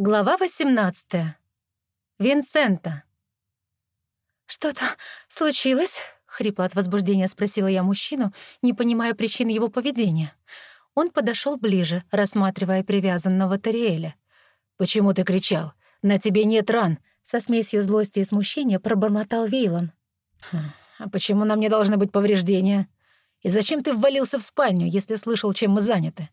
Глава 18. Винсента. «Что-то случилось?» — хрипло от возбуждения спросила я мужчину, не понимая причин его поведения. Он подошел ближе, рассматривая привязанного Тариэля. «Почему ты кричал? На тебе нет ран!» Со смесью злости и смущения пробормотал Вейлон. «Хм, «А почему нам не должны быть повреждения? И зачем ты ввалился в спальню, если слышал, чем мы заняты?»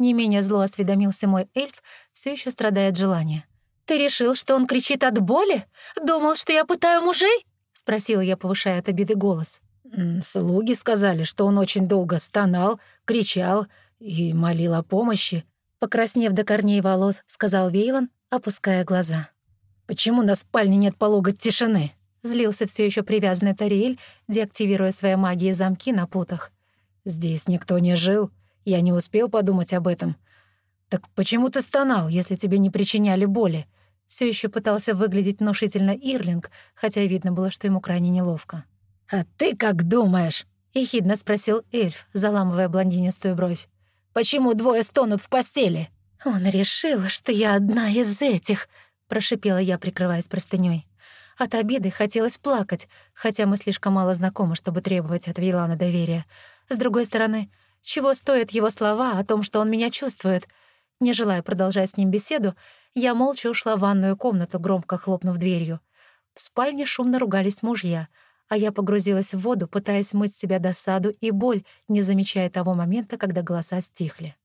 Не менее зло осведомился мой эльф, все еще страдая от желания. «Ты решил, что он кричит от боли? Думал, что я пытаю мужей?» — спросила я, повышая от обиды голос. «Слуги сказали, что он очень долго стонал, кричал и молил о помощи», — покраснев до корней волос, сказал Вейлон, опуская глаза. «Почему на спальне нет полога тишины?» Злился все еще привязанный Тариэль, деактивируя свои магии замки на путах. «Здесь никто не жил», я не успел подумать об этом. Так почему ты стонал, если тебе не причиняли боли? Все еще пытался выглядеть внушительно Ирлинг, хотя видно было, что ему крайне неловко. «А ты как думаешь?» — ехидно спросил эльф, заламывая блондинистую бровь. «Почему двое стонут в постели?» «Он решил, что я одна из этих», — прошипела я, прикрываясь простынёй. От обиды хотелось плакать, хотя мы слишком мало знакомы, чтобы требовать от Вейлана доверия. С другой стороны, чего стоят его слова о том, что он меня чувствует? Не желая продолжать с ним беседу, я молча ушла в ванную комнату, громко хлопнув дверью. В спальне шумно ругались мужья, а я погрузилась в воду, пытаясь смыть с себя досаду и боль, не замечая того момента, когда голоса стихли.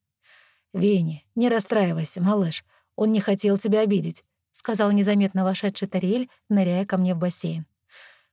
«Винни, не расстраивайся, малыш. Он не хотел тебя обидеть», — сказал незаметно вошедший Тариэль, ныряя ко мне в бассейн.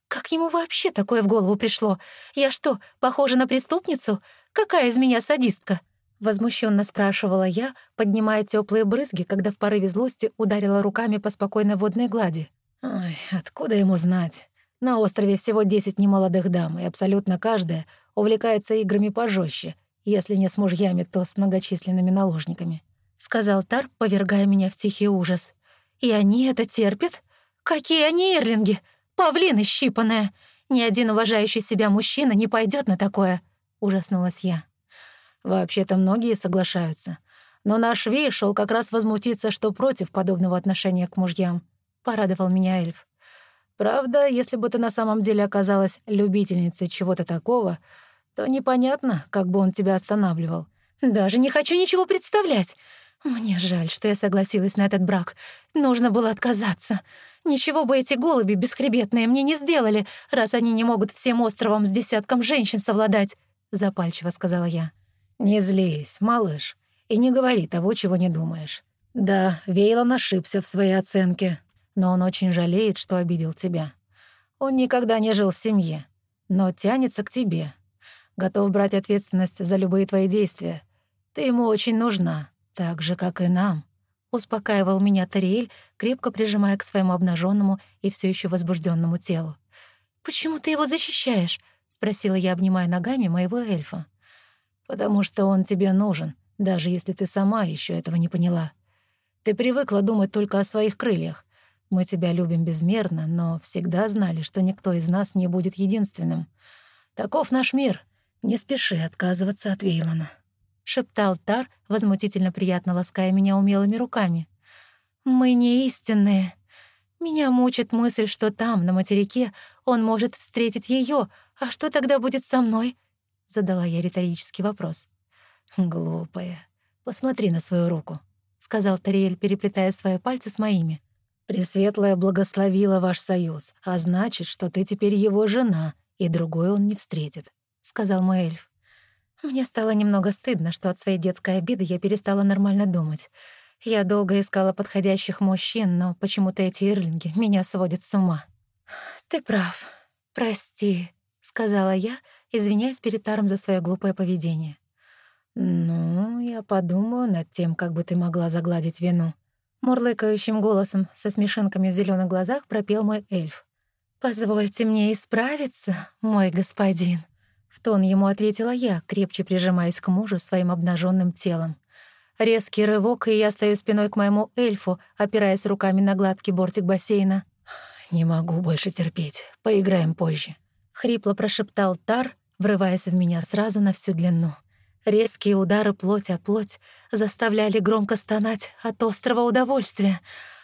«Как ему вообще такое в голову пришло? Я что, похожа на преступницу? Какая из меня садистка?» Возмущенно спрашивала я, поднимая теплые брызги, когда в порыве злости ударила руками по спокойной водной глади. «Ой, откуда ему знать? На острове всего десять немолодых дам, и абсолютно каждая увлекается играми пожестче, если не с мужьями, то с многочисленными наложниками», — сказал Тар, повергая меня в тихий ужас. «И они это терпят? Какие они ирлинги? Павлины щипанная! Ни один уважающий себя мужчина не пойдет на такое!» Ужаснулась я. Вообще-то многие соглашаются. Но наш Вей шел как раз возмутиться, что против подобного отношения к мужьям. Порадовал меня эльф. Правда, если бы ты на самом деле оказалась любительницей чего-то такого, то непонятно, как бы он тебя останавливал. Даже не хочу ничего представлять. Мне жаль, что я согласилась на этот брак. Нужно было отказаться. Ничего бы эти голуби бесхребетные мне не сделали, раз они не могут всем островом с десятком женщин совладать запальчиво сказала я. «Не злись, малыш, и не говори того, чего не думаешь. Да, Вейлон ошибся в своей оценке, но он очень жалеет, что обидел тебя. Он никогда не жил в семье, но тянется к тебе. Готов брать ответственность за любые твои действия. Ты ему очень нужна, так же, как и нам». Успокаивал меня Тариэль, крепко прижимая к своему обнаженному и все еще возбужденному телу. «Почему ты его защищаешь? Спросила я, обнимая ногами моего эльфа. «Потому что он тебе нужен, даже если ты сама еще этого не поняла. Ты привыкла думать только о своих крыльях. Мы тебя любим безмерно, но всегда знали, что никто из нас не будет единственным. Таков наш мир. Не спеши отказываться от Вейлона», — шептал Тар, возмутительно приятно лаская меня умелыми руками. «Мы не истинные», меня мучит мысль, что там, на материке, он может встретить ее, а что тогда будет со мной? Задала я риторический вопрос. Глупая. Посмотри на свою руку, сказал Тариэль, переплетая свои пальцы с моими. Пресветлая благословила ваш союз, а значит, что ты теперь его жена, и другой он не встретит, сказал мой эльф. Мне стало немного стыдно, что от своей детской обиды я перестала нормально думать. Я долго искала подходящих мужчин, но почему-то эти ирлинги меня сводят с ума. «Ты прав. Прости», — сказала я, извиняясь перед Таром за свое глупое поведение. «Ну, я подумаю над тем, как бы ты могла загладить вину». Мурлыкающим голосом со смешинками в зеленых глазах пропел мой эльф. «Позвольте мне исправиться, мой господин», — в тон ему ответила я, крепче прижимаясь к мужу своим обнаженным телом. Резкий рывок, и я стою спиной к моему эльфу, опираясь руками на гладкий бортик бассейна. «Не могу больше терпеть. Поиграем позже», — хрипло прошептал Тар, врываясь в меня сразу на всю длину. Резкие удары плоть о плоть заставляли громко стонать от острого удовольствия.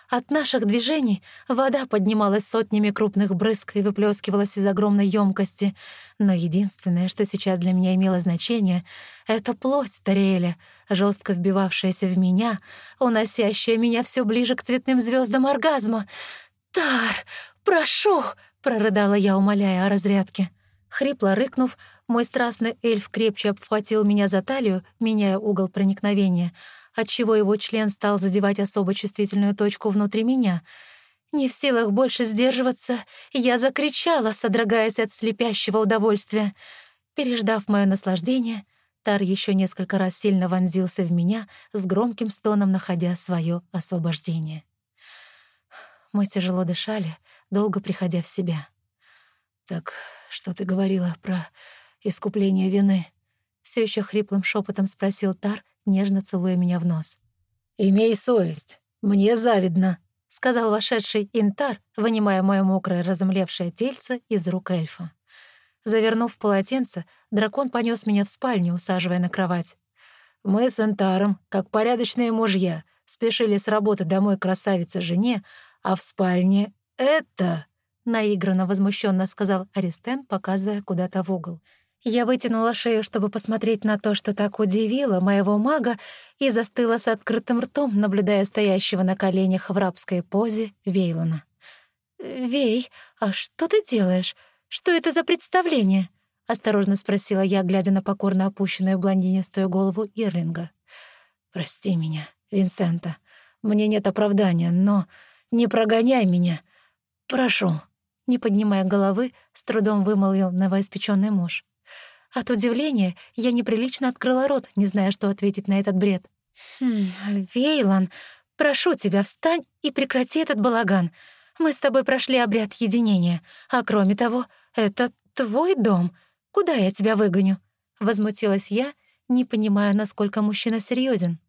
От наших движений вода поднималась сотнями крупных брызг и выплескивалась из огромной емкости. Но единственное, что сейчас для меня имело значение, — это плоть Тариэля, жестко вбивавшаяся в меня, уносящая меня все ближе к цветным звездам оргазма. «Тар, прошу!» — прорыдала я, умоляя о разрядке. Хрипло рыкнув, мой страстный эльф крепче обхватил меня за талию, меняя угол проникновения, отчего его член стал задевать особо чувствительную точку внутри меня. Не в силах больше сдерживаться, я закричала, содрогаясь от слепящего удовольствия. Переждав мое наслаждение, Тар еще несколько раз сильно вонзился в меня, с громким стоном находя свое освобождение. Мы тяжело дышали, долго приходя в себя. «Так что ты говорила про искупление вины?» Все еще хриплым шепотом спросил Тар, нежно целуя меня в нос. «Имей совесть, мне завидно», — сказал вошедший Интар, вынимая мое мокрое разомлевшее тельце из рук эльфа. Завернув полотенце, дракон понес меня в спальню, усаживая на кровать. Мы с Интаром, как порядочные мужья, спешили с работы домой красавице жене, а в спальне это наигранно возмущенно сказал Аристен, показывая куда-то в угол. Я вытянула шею, чтобы посмотреть на то, что так удивило моего мага, и застыла с открытым ртом, наблюдая стоящего на коленях в рабской позе Вейлона. «Вей, а что ты делаешь? Что это за представление?» — осторожно спросила я, глядя на покорно опущенную блондинистую голову Ирлинга. «Прости меня, Винсента. Мне нет оправдания, но не прогоняй меня. Прошу». Не поднимая головы, с трудом вымолвил новоиспечённый муж. От удивления я неприлично открыла рот, не зная, что ответить на этот бред. «Хм, Вейлан, прошу тебя, встань и прекрати этот балаган. Мы с тобой прошли обряд единения, а кроме того, это твой дом. Куда я тебя выгоню?» Возмутилась я, не понимая, насколько мужчина серьезен.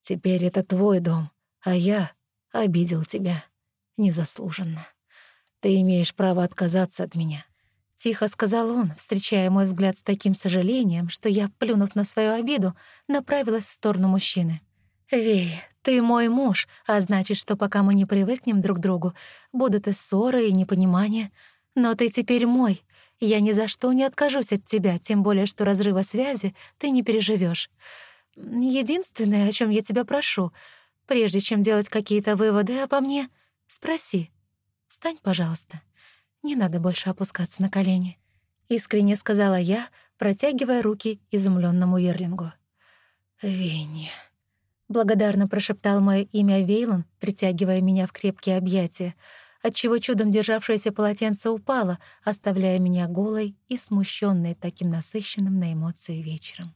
«Теперь это твой дом, а я обидел тебя незаслуженно». Ты имеешь право отказаться от меня». Тихо сказал он, встречая мой взгляд с таким сожалением, что я, плюнув на свою обиду, направилась в сторону мужчины. «Вей, ты мой муж, а значит, что пока мы не привыкнем друг к другу, будут и ссоры, и непонимания. Но ты теперь мой. Я ни за что не откажусь от тебя, тем более, что разрыва связи ты не переживешь. Единственное, о чем я тебя прошу, прежде чем делать какие-то выводы обо мне, спроси, «Встань, пожалуйста. Не надо больше опускаться на колени», — искренне сказала я, протягивая руки изумленному Ерлингу. «Винни», — благодарно прошептал мое имя Вейлон, притягивая меня в крепкие объятия, отчего чудом державшееся полотенце упало, оставляя меня голой и смущенной таким насыщенным на эмоции вечером.